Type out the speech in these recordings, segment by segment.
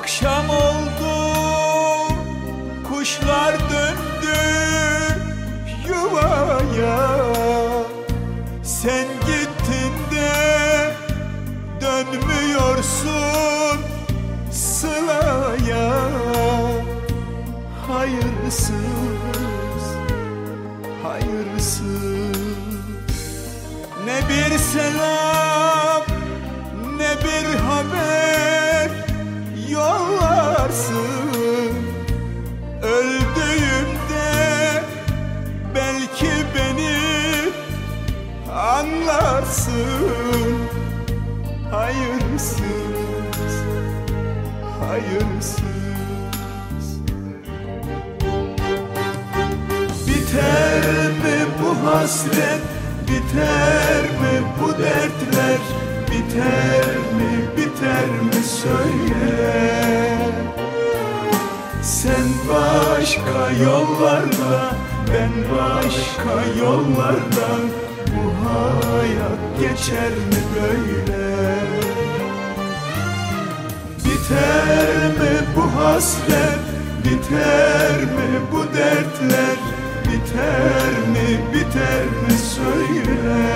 Akşam oldu Kuşlar döndü Yuvaya. Sen gittin de Dönmüyorsun Sılaya Hayırsız Hayırsız. Ne bir selam Ne bir haber Yollarsın Öldüğümde Belki beni Anlarsın. Hayırsız Hayırsız. Biter mi bu hasret? Biter mi bu dertler? Biter başka yollarda Ben başka yollarda. Bu hayat geçer mi böyle? Biter mi bu hasret? Biter mi bu dertler? Biter mi biter mi söyle?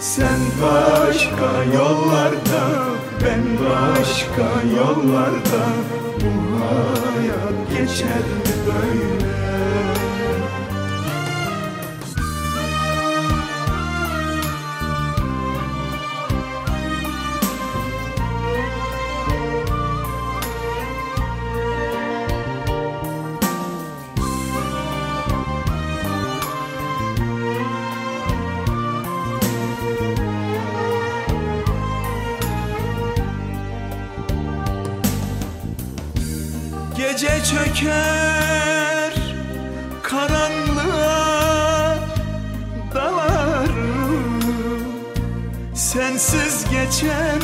Sen başka yollarda Ben başka yollarda. Bu hayat geçer mi böyle Gece çöker karanlığa dalarım Sensiz geçen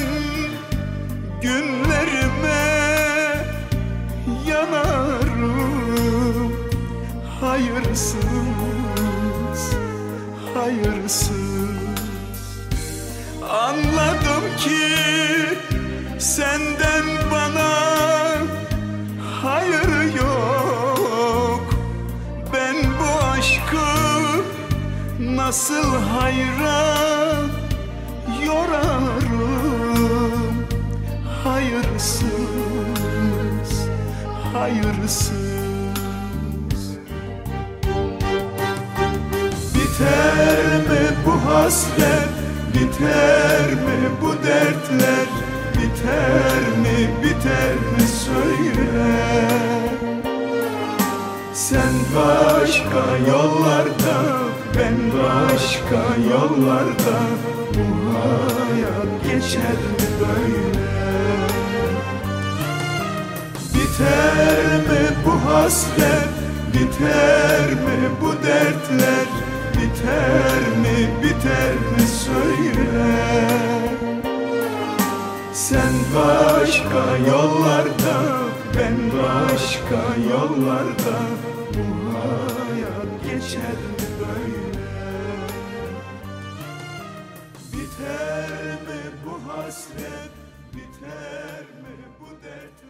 günlerime yanarım Hayırsız, hayırsız. Anladım ki senden nasıl hayra yorarım? Hayırsız, hayırsız. Biter mi bu hasret? Biter mi bu dertler? Biter mi biter mi söyle Sen başka yollarda Ben başka yollarda Bu hayat geçer mi böyle? Biter mi bu hasret? Biter mi bu dertler? Biter mi biter mi söyle? Sen başka yollarda Ben başka yollarda Bu geçer mi böyle. Biter mi bu hasret Biter mi bu Biter